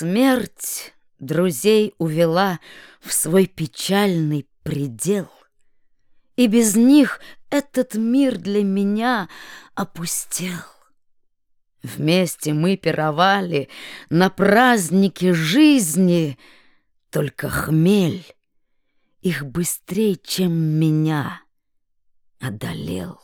Смерть друзей увела в свой печальный предел, И без них этот мир для меня опустел. Вместе мы пировали на празднике жизни, Только хмель их быстрее, чем меня, одолел.